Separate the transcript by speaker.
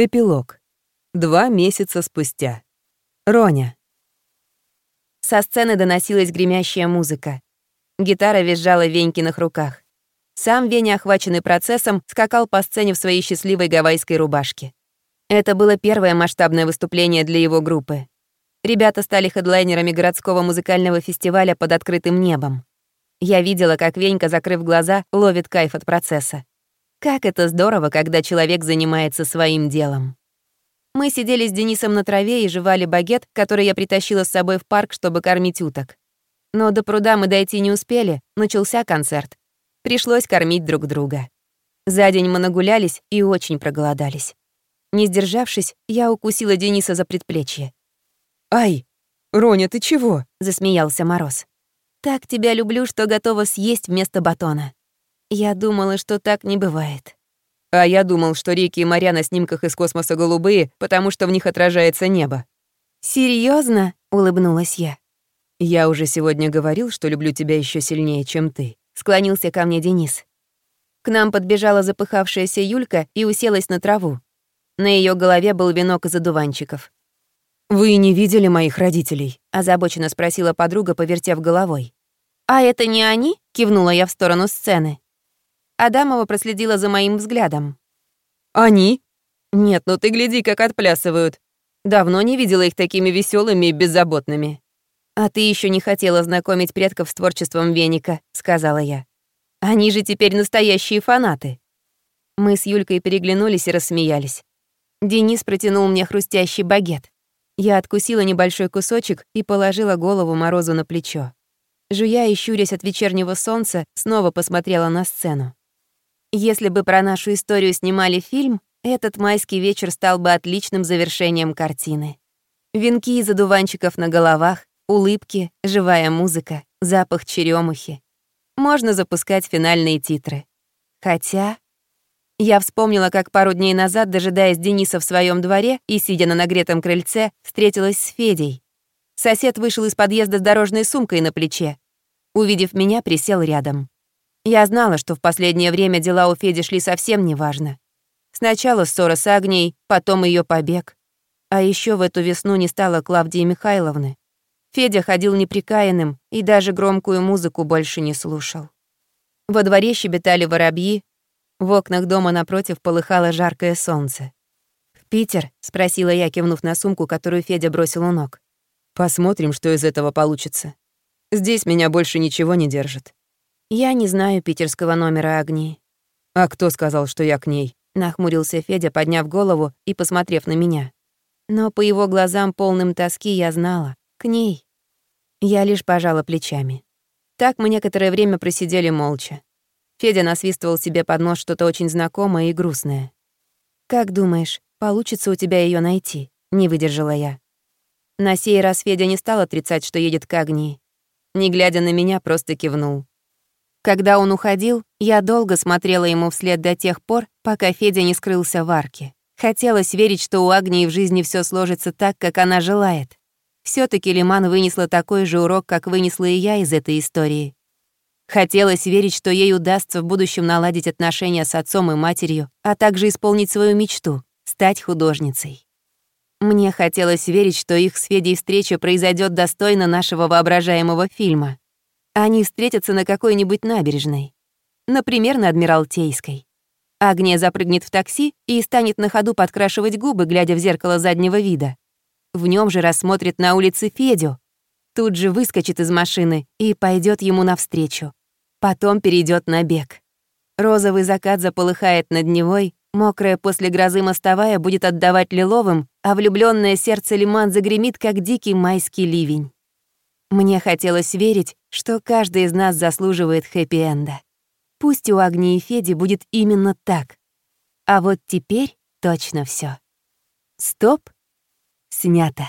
Speaker 1: Эпилог. Два месяца спустя. Роня.
Speaker 2: Со сцены доносилась гремящая музыка. Гитара визжала в Венькиных руках. Сам Веня, охваченный процессом, скакал по сцене в своей счастливой гавайской рубашке. Это было первое масштабное выступление для его группы. Ребята стали хедлайнерами городского музыкального фестиваля под открытым небом. Я видела, как Венька, закрыв глаза, ловит кайф от процесса. Как это здорово, когда человек занимается своим делом. Мы сидели с Денисом на траве и жевали багет, который я притащила с собой в парк, чтобы кормить уток. Но до пруда мы дойти не успели, начался концерт. Пришлось кормить друг друга. За день мы нагулялись и очень проголодались. Не сдержавшись, я укусила Дениса за предплечье.
Speaker 1: «Ай, Роня, ты чего?»
Speaker 2: — засмеялся Мороз. «Так тебя люблю, что готова съесть вместо батона». Я думала, что так не бывает.
Speaker 1: А я думал, что реки и моря на снимках из космоса голубые, потому что в них отражается небо.
Speaker 2: Серьезно? улыбнулась я.
Speaker 1: Я уже сегодня говорил, что люблю тебя еще сильнее, чем ты.
Speaker 2: Склонился ко мне Денис. К нам подбежала запыхавшаяся Юлька и уселась на траву. На ее голове был венок из одуванчиков.
Speaker 1: «Вы не видели моих родителей?»
Speaker 2: — озабоченно спросила подруга, повертев головой. «А это не они?» — кивнула я в сторону сцены. Адамова проследила за моим взглядом.
Speaker 1: «Они? Нет, ну ты гляди, как отплясывают. Давно не видела их такими веселыми и беззаботными».
Speaker 2: «А ты еще не хотела знакомить предков с творчеством Веника», — сказала я. «Они же теперь настоящие фанаты». Мы с Юлькой переглянулись и рассмеялись. Денис протянул мне хрустящий багет. Я откусила небольшой кусочек и положила голову Морозу на плечо. Жуя и щурясь от вечернего солнца, снова посмотрела на сцену. Если бы про нашу историю снимали фильм, этот майский вечер стал бы отличным завершением картины. Венки из одуванчиков на головах, улыбки, живая музыка, запах черемухи. Можно запускать финальные титры. Хотя... Я вспомнила, как пару дней назад, дожидаясь Дениса в своем дворе и, сидя на нагретом крыльце, встретилась с Федей. Сосед вышел из подъезда с дорожной сумкой на плече. Увидев меня, присел рядом. Я знала, что в последнее время дела у Феди шли совсем неважно. Сначала ссора с Агнией, потом ее побег. А еще в эту весну не стало Клавдии Михайловны. Федя ходил неприкаянным и даже громкую музыку больше не слушал. Во дворе щебетали воробьи, в окнах дома напротив полыхало жаркое солнце. «В Питер?» — спросила я, кивнув на сумку, которую Федя бросил у ног.
Speaker 1: «Посмотрим, что из этого получится. Здесь меня больше ничего не держит».
Speaker 2: «Я не знаю питерского номера огни».
Speaker 1: «А кто сказал, что я к ней?»
Speaker 2: — нахмурился Федя, подняв голову и посмотрев на меня. Но по его глазам, полным тоски, я знала. К ней. Я лишь пожала плечами. Так мы некоторое время просидели молча. Федя насвистывал себе под нос что-то очень знакомое и грустное. «Как думаешь, получится у тебя ее найти?» — не выдержала я. На сей раз Федя не стал отрицать, что едет к огни. Не глядя на меня, просто кивнул. Когда он уходил, я долго смотрела ему вслед до тех пор, пока Федя не скрылся в арке. Хотелось верить, что у Агнии в жизни все сложится так, как она желает. все таки Лиман вынесла такой же урок, как вынесла и я из этой истории. Хотелось верить, что ей удастся в будущем наладить отношения с отцом и матерью, а также исполнить свою мечту — стать художницей. Мне хотелось верить, что их с Федей встреча произойдет достойно нашего воображаемого фильма. Они встретятся на какой-нибудь набережной. Например, на Адмиралтейской. Агния запрыгнет в такси и станет на ходу подкрашивать губы, глядя в зеркало заднего вида. В нем же рассмотрит на улице Федю. Тут же выскочит из машины и пойдет ему навстречу. Потом перейдет на бег. Розовый закат заполыхает над Невой, мокрая после грозы мостовая будет отдавать лиловым, а влюбленное сердце лиман загремит, как дикий майский ливень. Мне хотелось верить, что каждый из нас заслуживает хэппи-энда. Пусть у Агнии и Феди будет именно так. А вот теперь точно все. Стоп. Снято.